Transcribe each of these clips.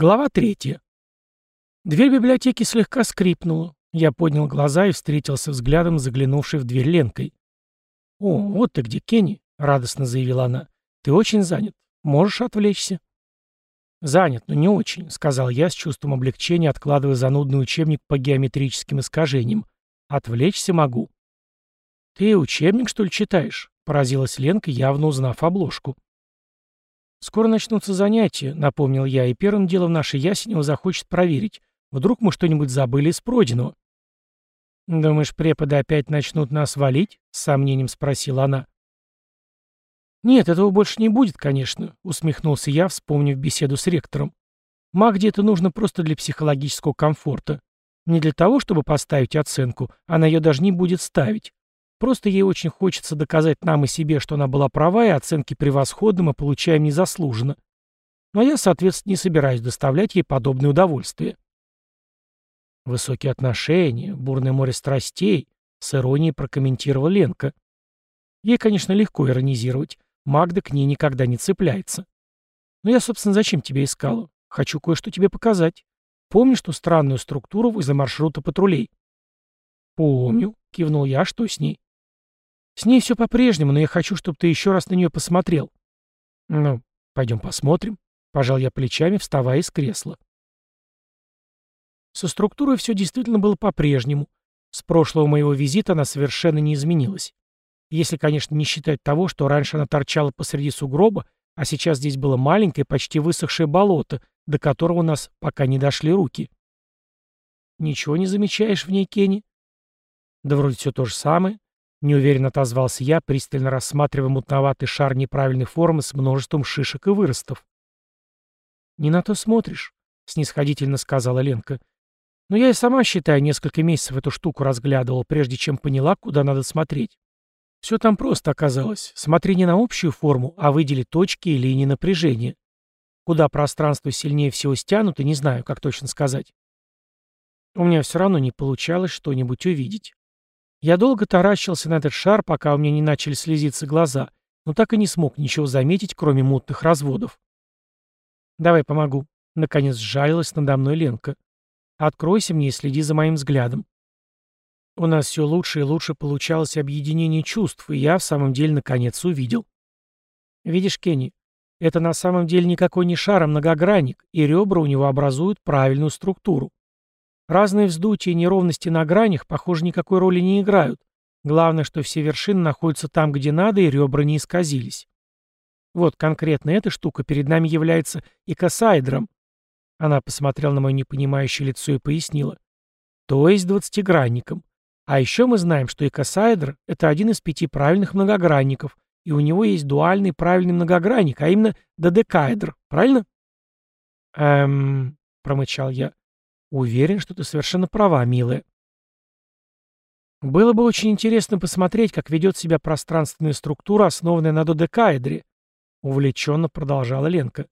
Глава третья. Дверь библиотеки слегка скрипнула. Я поднял глаза и встретился взглядом, заглянувшей в дверь Ленкой. «О, вот ты где, Кенни!» — радостно заявила она. «Ты очень занят. Можешь отвлечься?» «Занят, но не очень», — сказал я с чувством облегчения, откладывая занудный учебник по геометрическим искажениям. «Отвлечься могу». «Ты учебник, что ли, читаешь?» — поразилась Ленка, явно узнав обложку. «Скоро начнутся занятия», — напомнил я, и первым делом наша Ясенева захочет проверить. Вдруг мы что-нибудь забыли из пройденного. «Думаешь, преподы опять начнут нас валить?» — с сомнением спросила она. «Нет, этого больше не будет, конечно», — усмехнулся я, вспомнив беседу с ректором. «Магде это нужно просто для психологического комфорта. Не для того, чтобы поставить оценку, она ее даже не будет ставить. Просто ей очень хочется доказать нам и себе, что она была права, и оценки превосходны мы получаем незаслуженно. Но я, соответственно, не собираюсь доставлять ей подобное удовольствие. Высокие отношения, бурное море страстей, с иронией прокомментировала Ленка. Ей, конечно, легко иронизировать. Магда к ней никогда не цепляется. Но я, собственно, зачем тебя искала? Хочу кое-что тебе показать. Помнишь ту странную структуру возле маршрута патрулей? Помню, кивнул я, что с ней? С ней все по-прежнему, но я хочу, чтобы ты еще раз на нее посмотрел. Ну, пойдем посмотрим. Пожал я плечами, вставая из кресла. Со структурой все действительно было по-прежнему. С прошлого моего визита она совершенно не изменилась. Если, конечно, не считать того, что раньше она торчала посреди сугроба, а сейчас здесь было маленькое, почти высохшее болото, до которого у нас пока не дошли руки. Ничего не замечаешь в ней, Кенни? Да вроде все то же самое. Неуверенно отозвался я, пристально рассматривая мутноватый шар неправильной формы с множеством шишек и выростов. «Не на то смотришь», — снисходительно сказала Ленка. «Но я и сама, считаю, несколько месяцев эту штуку разглядывал, прежде чем поняла, куда надо смотреть. Все там просто оказалось. Смотри не на общую форму, а выдели точки и линии напряжения. Куда пространство сильнее всего стянуто, не знаю, как точно сказать. У меня все равно не получалось что-нибудь увидеть. Я долго таращился на этот шар, пока у меня не начали слезиться глаза, но так и не смог ничего заметить, кроме мутных разводов. «Давай помогу», — наконец сжалилась надо мной Ленка. «Откройся мне и следи за моим взглядом». У нас все лучше и лучше получалось объединение чувств, и я в самом деле наконец увидел. Видишь, Кенни, это на самом деле никакой не шар, а многогранник, и ребра у него образуют правильную структуру. Разные вздутия и неровности на гранях, похоже, никакой роли не играют. Главное, что все вершины находятся там, где надо, и ребра не исказились. Вот конкретно эта штука перед нами является икосаэдром. Она посмотрела на мое непонимающее лицо и пояснила. То есть двадцатигранником. А еще мы знаем, что икосаэдр — это один из пяти правильных многогранников, и у него есть дуальный правильный многогранник, а именно додекаэдр, правильно? «Эм...» — промычал я. Уверен, что ты совершенно права, милая. Было бы очень интересно посмотреть, как ведет себя пространственная структура, основанная на додекаэдре, увлеченно продолжала Ленка.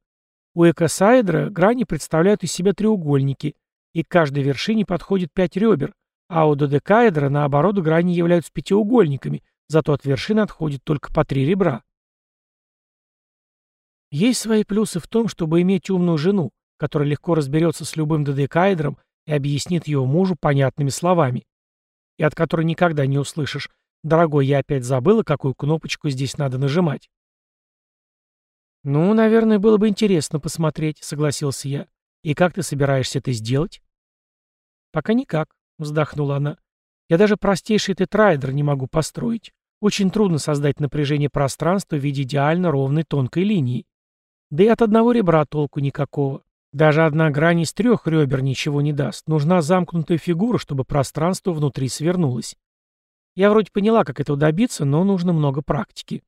У экосаэдра грани представляют из себя треугольники, и к каждой вершине подходит пять ребер, а у додекаэдра, наоборот, грани являются пятиугольниками, зато от вершины отходит только по три ребра. Есть свои плюсы в том, чтобы иметь умную жену, который легко разберется с любым додекаэдром и объяснит его мужу понятными словами, и от которой никогда не услышишь «Дорогой, я опять забыла, какую кнопочку здесь надо нажимать». «Ну, наверное, было бы интересно посмотреть», — согласился я. «И как ты собираешься это сделать?» «Пока никак», — вздохнула она. «Я даже простейший тетрайдер не могу построить. Очень трудно создать напряжение пространства в виде идеально ровной тонкой линии. Да и от одного ребра толку никакого. Даже одна грань из трех ребер ничего не даст. Нужна замкнутая фигура, чтобы пространство внутри свернулось. Я вроде поняла, как этого добиться, но нужно много практики.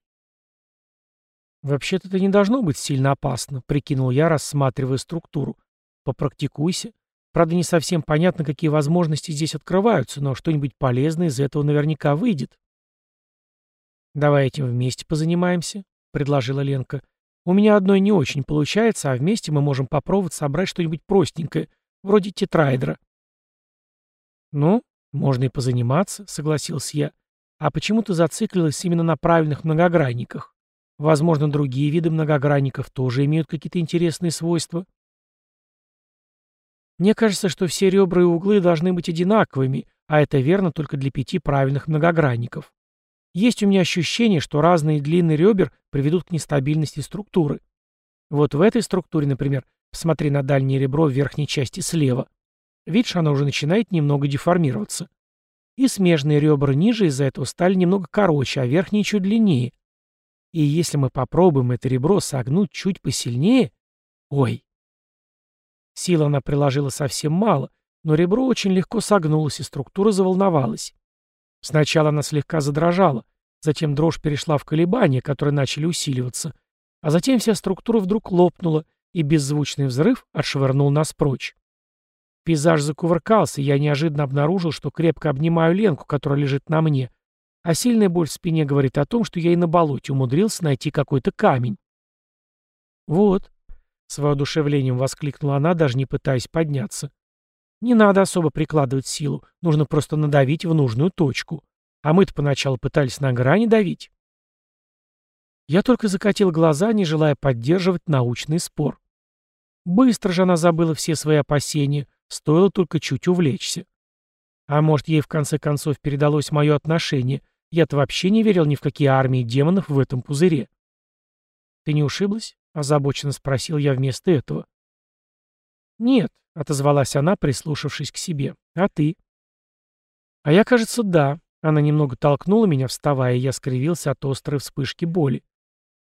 «Вообще-то это не должно быть сильно опасно», — прикинул я, рассматривая структуру. «Попрактикуйся. Правда, не совсем понятно, какие возможности здесь открываются, но что-нибудь полезное из этого наверняка выйдет». «Давай этим вместе позанимаемся», — предложила Ленка. У меня одной не очень получается, а вместе мы можем попробовать собрать что-нибудь простенькое, вроде тетраэдра. Ну, можно и позаниматься, согласился я. А почему ты зациклилась именно на правильных многогранниках? Возможно, другие виды многогранников тоже имеют какие-то интересные свойства. Мне кажется, что все ребра и углы должны быть одинаковыми, а это верно только для пяти правильных многогранников. Есть у меня ощущение, что разные длины ребер приведут к нестабильности структуры. Вот в этой структуре, например, посмотри на дальнее ребро в верхней части слева. Видишь, оно уже начинает немного деформироваться. И смежные ребра ниже из-за этого стали немного короче, а верхние чуть длиннее. И если мы попробуем это ребро согнуть чуть посильнее... Ой, Сил она приложила совсем мало, но ребро очень легко согнулось, и структура заволновалась. Сначала она слегка задрожала, затем дрожь перешла в колебания, которые начали усиливаться, а затем вся структура вдруг лопнула, и беззвучный взрыв отшвырнул нас прочь. Пейзаж закувыркался, и я неожиданно обнаружил, что крепко обнимаю Ленку, которая лежит на мне, а сильная боль в спине говорит о том, что я и на болоте умудрился найти какой-то камень. Вот, с воодушевлением воскликнула она, даже не пытаясь подняться. Не надо особо прикладывать силу, нужно просто надавить в нужную точку. А мы-то поначалу пытались на грани давить. Я только закатил глаза, не желая поддерживать научный спор. Быстро же она забыла все свои опасения, стоило только чуть увлечься. А может, ей в конце концов передалось мое отношение. Я-то вообще не верил ни в какие армии демонов в этом пузыре. Ты не ушиблась? — озабоченно спросил я вместо этого. «Нет», — отозвалась она, прислушавшись к себе. «А ты?» «А я, кажется, да». Она немного толкнула меня, вставая, и я скривился от острой вспышки боли.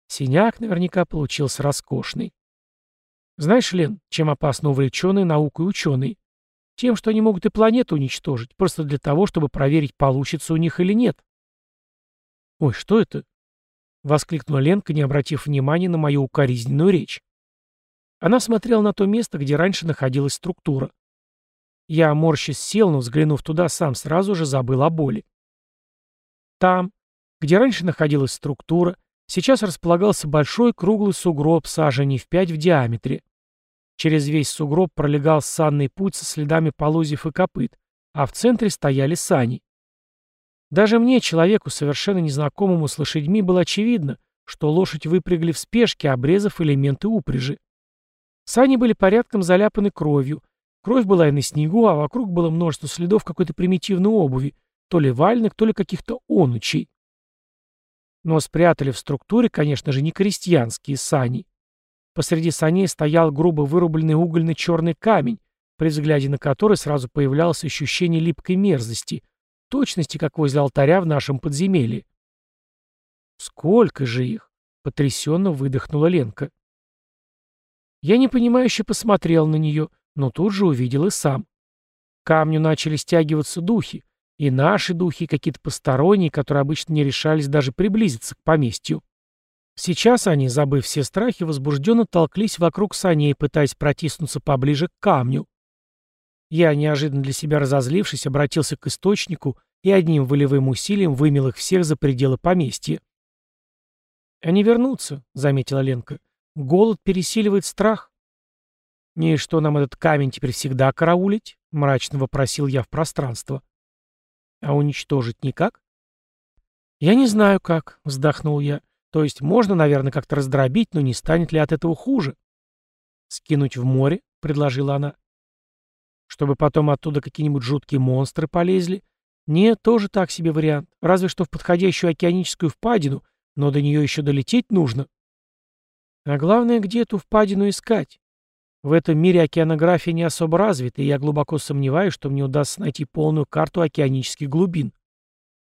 Синяк наверняка получился роскошный. Знаешь, Лен, чем опасно увлеченные наукой ученые? Тем, что они могут и планету уничтожить, просто для того, чтобы проверить, получится у них или нет. Ой, что это? — воскликнула Ленка, не обратив внимания на мою укоризненную речь. Она смотрела на то место, где раньше находилась структура. Я, морщись, сел, но, взглянув туда, сам сразу же забыл о боли. Там, где раньше находилась структура, сейчас располагался большой круглый сугроб саженей в пять в диаметре. Через весь сугроб пролегал санный путь со следами полозьев и копыт, а в центре стояли сани. Даже мне, человеку, совершенно незнакомому с лошадьми, было очевидно, что лошадь выпрягли в спешке, обрезав элементы упряжи. Сани были порядком заляпаны кровью. Кровь была и на снегу, а вокруг было множество следов какой-то примитивной обуви, то ли вальных, то ли каких-то онучей. Но спрятали в структуре, конечно же, не крестьянские сани. Посреди саней стоял грубо вырубленный угольный черный камень, при взгляде на который сразу появлялось ощущение липкой мерзости, точности, как возле алтаря в нашем подземелье. «Сколько же их?» — потрясенно выдохнула Ленка. Я непонимающе посмотрел на нее, но тут же увидел и сам. К камню начали стягиваться духи, и наши духи, и какие-то посторонние, которые обычно не решались даже приблизиться к поместью. Сейчас они, забыв все страхи, возбужденно толклись вокруг саней, пытаясь протиснуться поближе к камню. Я, неожиданно для себя разозлившись, обратился к источнику и одним волевым усилием вымел их всех за пределы поместья. «Они вернутся», — заметила Ленка. «Голод пересиливает страх». «И что нам этот камень теперь всегда караулить?» — мрачно вопросил я в пространство. «А уничтожить никак?» «Я не знаю как», — вздохнул я. «То есть можно, наверное, как-то раздробить, но не станет ли от этого хуже?» «Скинуть в море?» — предложила она. Чтобы потом оттуда какие-нибудь жуткие монстры полезли? Нет, тоже так себе вариант. Разве что в подходящую океаническую впадину, но до нее еще долететь нужно. А главное, где эту впадину искать? В этом мире океанография не особо развита, и я глубоко сомневаюсь, что мне удастся найти полную карту океанических глубин.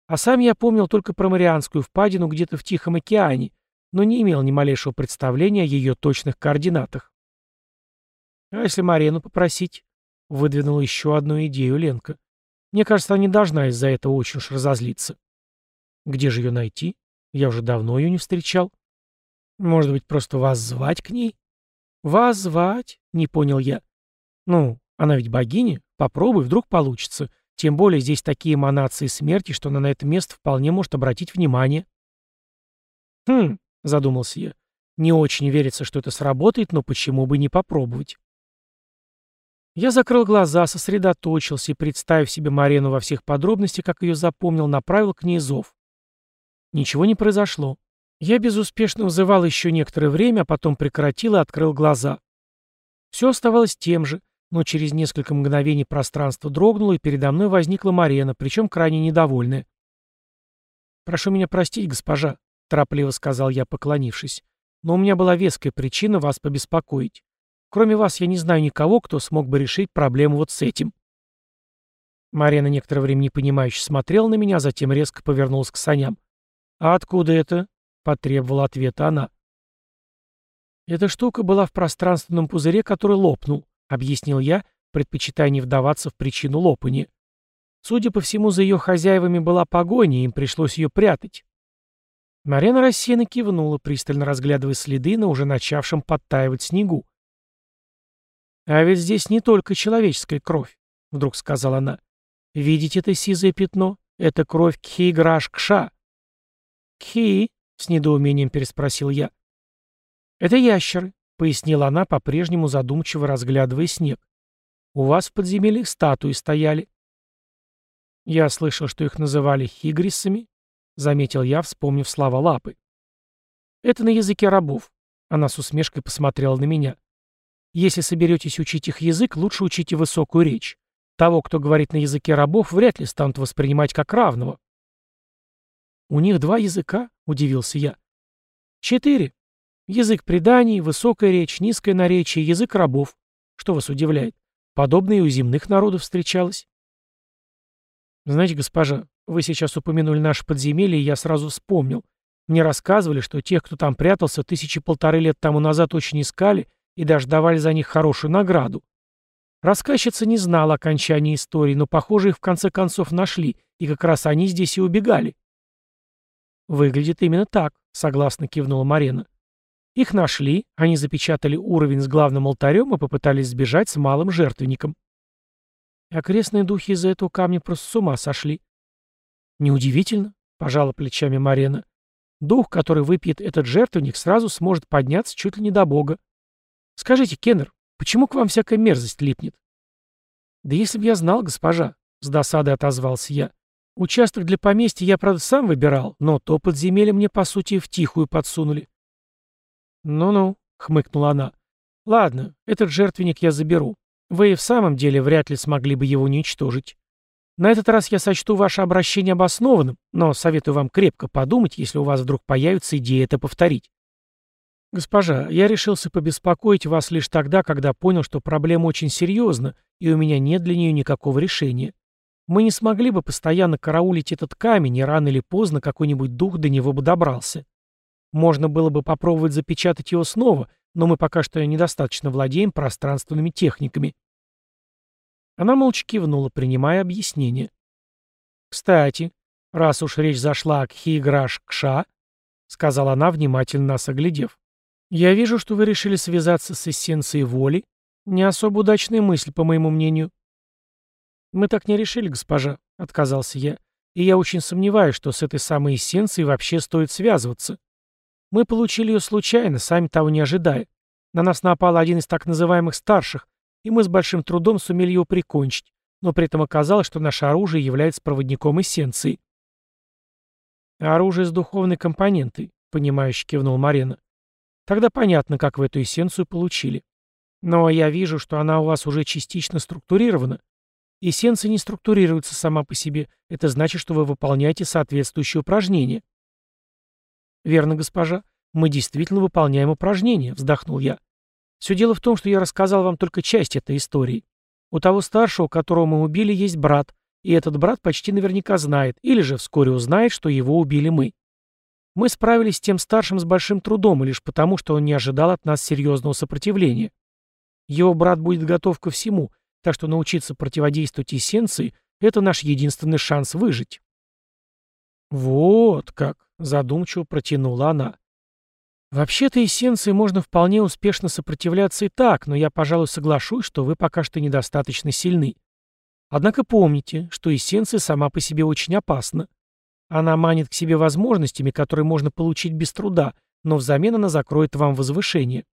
А сам я помнил только про Марианскую впадину где-то в Тихом океане, но не имел ни малейшего представления о ее точных координатах. А если Марену попросить? Выдвинула еще одну идею Ленка. Мне кажется, она не должна из-за этого очень уж разозлиться. Где же ее найти? Я уже давно ее не встречал. Может быть, просто вас звать к ней? Вас звать? Не понял я. Ну, она ведь богиня. Попробуй, вдруг получится. Тем более здесь такие эманации смерти, что она на это место вполне может обратить внимание. Хм, задумался я. Не очень верится, что это сработает, но почему бы не попробовать? Я закрыл глаза, сосредоточился и, представив себе Марену во всех подробностях, как ее запомнил, направил к ней зов. Ничего не произошло. Я безуспешно вызывал еще некоторое время, а потом прекратил и открыл глаза. Все оставалось тем же, но через несколько мгновений пространство дрогнуло, и передо мной возникла Марена, причем крайне недовольная. «Прошу меня простить, госпожа», — торопливо сказал я, поклонившись, «но у меня была веская причина вас побеспокоить. Кроме вас я не знаю никого, кто смог бы решить проблему вот с этим». Марена некоторое время непонимающе смотрела на меня, затем резко повернулась к саням. «А откуда это?» — потребовала ответа она. «Эта штука была в пространственном пузыре, который лопнул», — объяснил я, предпочитая не вдаваться в причину лопания. Судя по всему, за ее хозяевами была погоня, и им пришлось ее прятать. Марина рассеянно кивнула, пристально разглядывая следы на уже начавшем подтаивать снегу. «А ведь здесь не только человеческая кровь», — вдруг сказала она. «Видите это сизое пятно? Это кровь Кхи-Граш-Кша». «Кхи?» — с недоумением переспросил я. «Это ящеры», — пояснила она, по-прежнему задумчиво разглядывая снег. «У вас в подземельях статуи стояли». Я слышал, что их называли хигрисами, заметил я, вспомнив слова лапы. Это на языке рабов. Она с усмешкой посмотрела на меня. Если соберетесь учить их язык, лучше учите высокую речь. Того, кто говорит на языке рабов, вряд ли станут воспринимать как равного. «У них два языка?» — удивился я. «Четыре. Язык преданий, высокая речь, низкое наречие, язык рабов. Что вас удивляет? Подобное и у земных народов встречалось». «Знаете, госпожа, вы сейчас упомянули наше подземелье, и я сразу вспомнил. Мне рассказывали, что тех, кто там прятался, тысячи полторы лет тому назад очень искали и даже давали за них хорошую награду. Рассказчица не знала окончания истории, но, похоже, их в конце концов нашли, и как раз они здесь и убегали. «Выглядит именно так», — согласно кивнула Марена. «Их нашли, они запечатали уровень с главным алтарем и попытались сбежать с малым жертвенником. Окрестные духи из-за этого камня просто с ума сошли. Неудивительно, пожала плечами Марена. Дух, который выпьет этот жертвенник, сразу сможет подняться чуть ли не до бога. Скажите, Кеннер, почему к вам всякая мерзость липнет? Да если бы я знал, госпожа, с досадой отозвался я. Участок для поместья я, правда, сам выбирал, но то подземелье мне, по сути, втихую подсунули. Ну-ну, хмыкнула она. Ладно, этот жертвенник я заберу. Вы и в самом деле вряд ли смогли бы его уничтожить. На этот раз я сочту ваше обращение обоснованным, но советую вам крепко подумать, если у вас вдруг появится идея это повторить. Госпожа, я решился побеспокоить вас лишь тогда, когда понял, что проблема очень серьезна, и у меня нет для нее никакого решения. Мы не смогли бы постоянно караулить этот камень, и рано или поздно какой-нибудь дух до него бы добрался. Можно было бы попробовать запечатать его снова, но мы пока что недостаточно владеем пространственными техниками. Она молча кивнула, принимая объяснение. «Кстати, раз уж речь зашла о Кхиграш-Кша», — сказала она, внимательно нас оглядев, «я вижу, что вы решили связаться с эссенцией воли. Не особо удачная мысль, по моему мнению». «Мы так не решили, госпожа», — отказался я, «и я очень сомневаюсь, что с этой самой эссенцией вообще стоит связываться. Мы получили ее случайно, сами того не ожидая. На нас напал один из так называемых старших, и мы с большим трудом сумели его прикончить, но при этом оказалось, что наше оружие является проводником эссенции. «Оружие с духовной компонентой», — понимающе кивнул Марина. «Тогда понятно, как вы эту эссенцию получили. Но я вижу, что она у вас уже частично структурирована. Эссенция не структурируется сама по себе. Это значит, что вы выполняете соответствующие упражнения. «Верно, госпожа. Мы действительно выполняем упражнения», — вздохнул я. «Все дело в том, что я рассказал вам только часть этой истории. У того старшего, которого мы убили, есть брат, и этот брат почти наверняка знает, или же вскоре узнает, что его убили мы. Мы справились с тем старшим с большим трудом, лишь потому, что он не ожидал от нас серьезного сопротивления. Его брат будет готов ко всему, так что научиться противодействовать эссенции — это наш единственный шанс выжить». «Вот как!» Задумчиво протянула она. «Вообще-то эссенции можно вполне успешно сопротивляться и так, но я, пожалуй, соглашусь, что вы пока что недостаточно сильны. Однако помните, что эссенция сама по себе очень опасна. Она манит к себе возможностями, которые можно получить без труда, но взамен она закроет вам возвышение.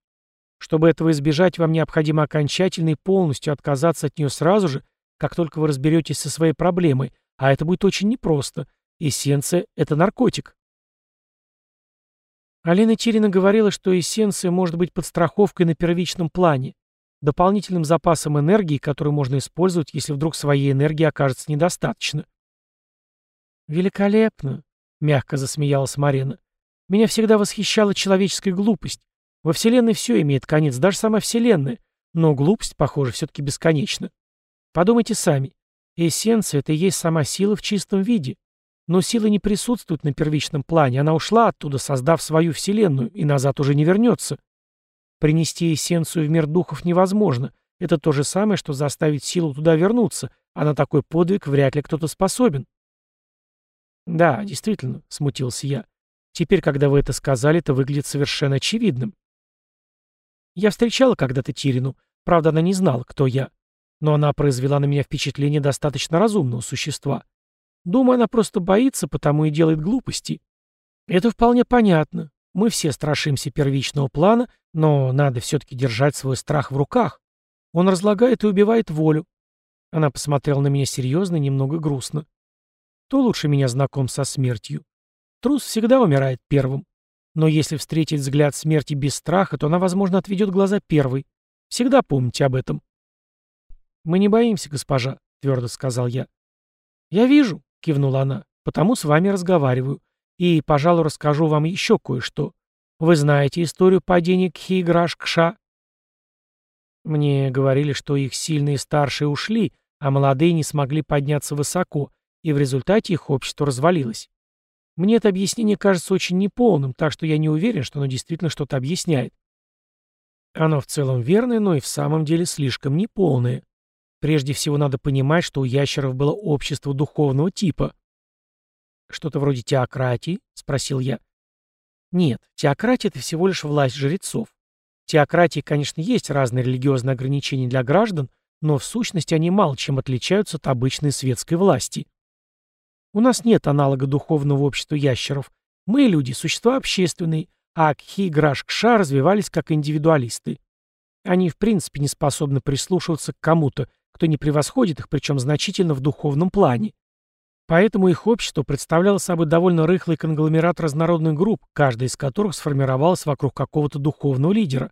Чтобы этого избежать, вам необходимо окончательно и полностью отказаться от нее сразу же, как только вы разберетесь со своей проблемой, а это будет очень непросто. Эссенция — это наркотик. Алина Тирина говорила, что эссенция может быть подстраховкой на первичном плане. дополнительным запасом энергии, который можно использовать, если вдруг своей энергии окажется недостаточно. «Великолепно!» — мягко засмеялась Марина. «Меня всегда восхищала человеческая глупость. Во Вселенной все имеет конец, даже сама Вселенная. Но глупость, похоже, все-таки бесконечна. Подумайте сами. Эссенция — это и есть сама сила в чистом виде. Но сила не присутствует на первичном плане, она ушла оттуда, создав свою Вселенную, и назад уже не вернется. Принести эссенцию в мир духов невозможно. Это то же самое, что заставить силу туда вернуться, а на такой подвиг вряд ли кто-то способен. «Да, действительно», — смутился я. «Теперь, когда вы это сказали, это выглядит совершенно очевидным». Я встречала когда-то Тирину, правда, она не знала, кто я. Но она произвела на меня впечатление достаточно разумного существа. Думаю, она просто боится, потому и делает глупости. Это вполне понятно. Мы все страшимся первичного плана, но надо все-таки держать свой страх в руках. Он разлагает и убивает волю. Она посмотрела на меня серьезно и немного грустно. Кто лучше меня знаком со смертью? Трус всегда умирает первым. Но если встретить взгляд смерти без страха, то она, возможно, отведет глаза первой. Всегда помните об этом. «Мы не боимся, госпожа», — твердо сказал я. «Я вижу», — кивнула она, — «потому с вами разговариваю. И, пожалуй, расскажу вам еще кое-что. Вы знаете историю падения Кхи-Граш-Кша?» Мне говорили, что их сильные старшие ушли, а молодые не смогли подняться высоко, и в результате их общество развалилось. Мне это объяснение кажется очень неполным, так что я не уверен, что оно действительно что-то объясняет. Оно в целом верное, но и в самом деле слишком неполное. Прежде всего надо понимать, что у ящеров было общество духовного типа. «Что-то вроде теократии?» — спросил я. Нет, теократия — это всего лишь власть жрецов. Теократии, конечно, есть разные религиозные ограничения для граждан, но в сущности они мало чем отличаются от обычной светской власти. У нас нет аналога духовного общества ящеров. Мы, люди, существа общественные, а Кхи и Граш-Кша развивались как индивидуалисты. Они, в принципе, не способны прислушиваться к кому-то, кто не превосходит их, причем значительно в духовном плане. Поэтому их общество представляло собой довольно рыхлый конгломерат разнородных групп, каждая из которых сформировалась вокруг какого-то духовного лидера.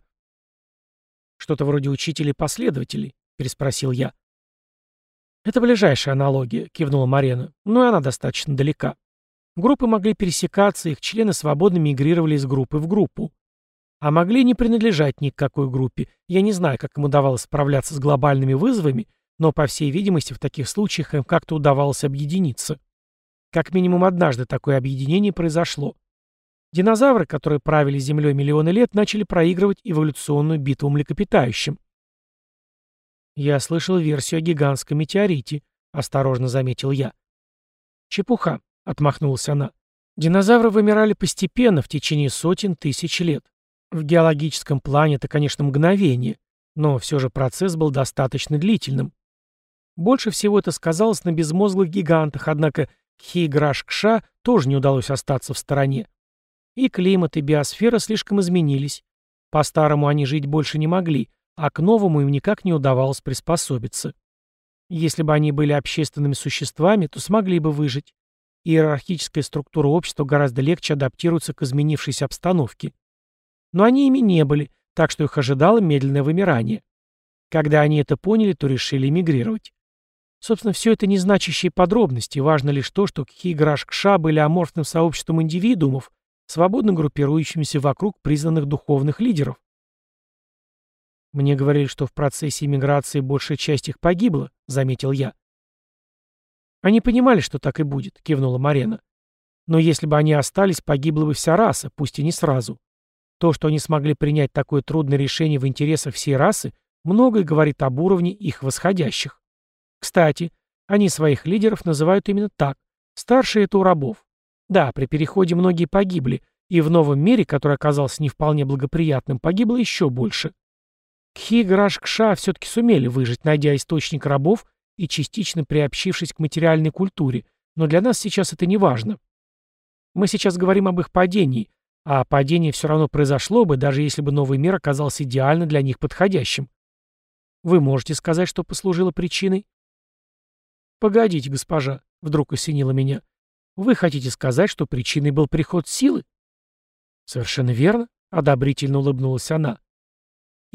«Что-то вроде учителей-последователей?» — переспросил я. «Это ближайшая аналогия», — кивнула Марена, — «но и она достаточно далека. Группы могли пересекаться, их члены свободно мигрировали из группы в группу. А могли не принадлежать ни к какой группе. Я не знаю, как им удавалось справляться с глобальными вызовами, но, по всей видимости, в таких случаях им как-то удавалось объединиться. Как минимум однажды такое объединение произошло. Динозавры, которые правили Землей миллионы лет, начали проигрывать эволюционную битву млекопитающим. «Я слышал версию о гигантском метеорите», — осторожно заметил я. «Чепуха», — отмахнулась она. «Динозавры вымирали постепенно в течение сотен тысяч лет. В геологическом плане это, конечно, мгновение, но все же процесс был достаточно длительным. Больше всего это сказалось на безмозглых гигантах, однако Кхи-Граш-Кша тоже не удалось остаться в стороне. И климат, и биосфера слишком изменились. По-старому они жить больше не могли, а к новому им никак не удавалось приспособиться. Если бы они были общественными существами, то смогли бы выжить. Иерархическая структура общества гораздо легче адаптируется к изменившейся обстановке. Но они ими не были, так что их ожидало медленное вымирание. Когда они это поняли, то решили эмигрировать. Собственно, все это незначащие подробности, важно лишь то, что Кхи-Граш-Кша были аморфным сообществом индивидуумов, свободно группирующимися вокруг признанных духовных лидеров. «Мне говорили, что в процессе эмиграции большая часть их погибла», — заметил я. «Они понимали, что так и будет», — кивнула Марена. «Но если бы они остались, погибла бы вся раса, пусть и не сразу. То, что они смогли принять такое трудное решение в интересах всей расы, многое говорит об уровне их восходящих. Кстати, они своих лидеров называют именно так. Старшие — это у рабов. Да, при переходе многие погибли, и в новом мире, который оказался не вполне благоприятным, погибло еще больше. Кхи Граш-Кша все-таки сумели выжить, найдя источник рабов и частично приобщившись к материальной культуре, но для нас сейчас это не важно. Мы сейчас говорим об их падении, а падение все равно произошло бы, даже если бы новый мир оказался идеально для них подходящим. Вы можете сказать, что послужило причиной? Погодите, госпожа, вдруг осенило меня. Вы хотите сказать, что причиной был приход силы? Совершенно верно, одобрительно улыбнулась она.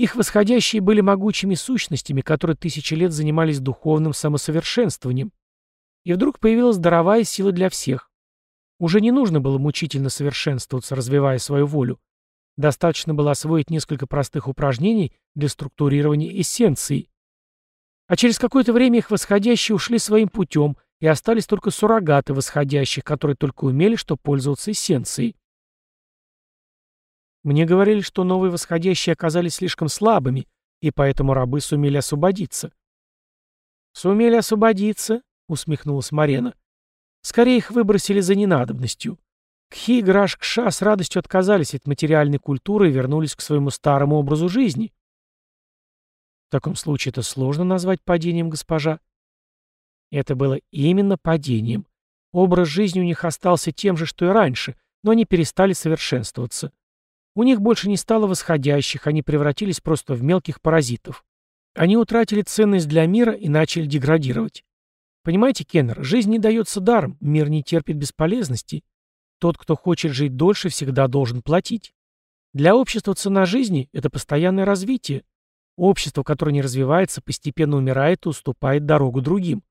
Их восходящие были могучими сущностями, которые тысячи лет занимались духовным самосовершенствованием. И вдруг появилась даровая сила для всех. Уже не нужно было мучительно совершенствоваться, развивая свою волю. Достаточно было освоить несколько простых упражнений для структурирования эссенции. А через какое-то время их восходящие ушли своим путем, и остались только суррогаты восходящих, которые только умели что пользоваться эссенцией. Мне говорили, что новые восходящие оказались слишком слабыми, и поэтому рабы сумели освободиться. «Сумели освободиться?» — усмехнулась Марена. «Скорее их выбросили за ненадобностью. Кхи и Граш-Кша с радостью отказались от материальной культуры и вернулись к своему старому образу жизни». «В таком случае это сложно назвать падением, госпожа?» Это было именно падением. Образ жизни у них остался тем же, что и раньше, но они перестали совершенствоваться. У них больше не стало восходящих, они превратились просто в мелких паразитов. Они утратили ценность для мира и начали деградировать. Понимаете, Кеннер, жизнь не дается даром, мир не терпит бесполезности. Тот, кто хочет жить дольше, всегда должен платить. Для общества цена жизни – это постоянное развитие. Общество, которое не развивается, постепенно умирает и уступает дорогу другим.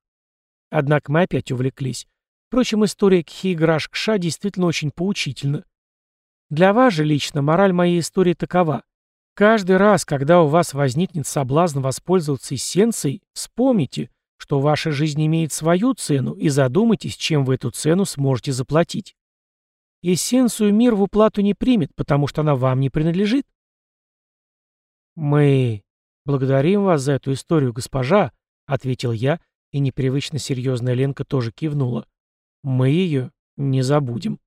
Однако мы опять увлеклись. Впрочем, история Кхи-Граш-Кша действительно очень поучительна. Для вас же лично мораль моей истории такова. Каждый раз, когда у вас возникнет соблазн воспользоваться эссенцией, вспомните, что ваша жизнь имеет свою цену, и задумайтесь, чем вы эту цену сможете заплатить. Эссенцию мир в уплату не примет, потому что она вам не принадлежит. «Мы благодарим вас за эту историю, госпожа», — ответил я, и непривычно серьезная Ленка тоже кивнула. «Мы ее не забудем».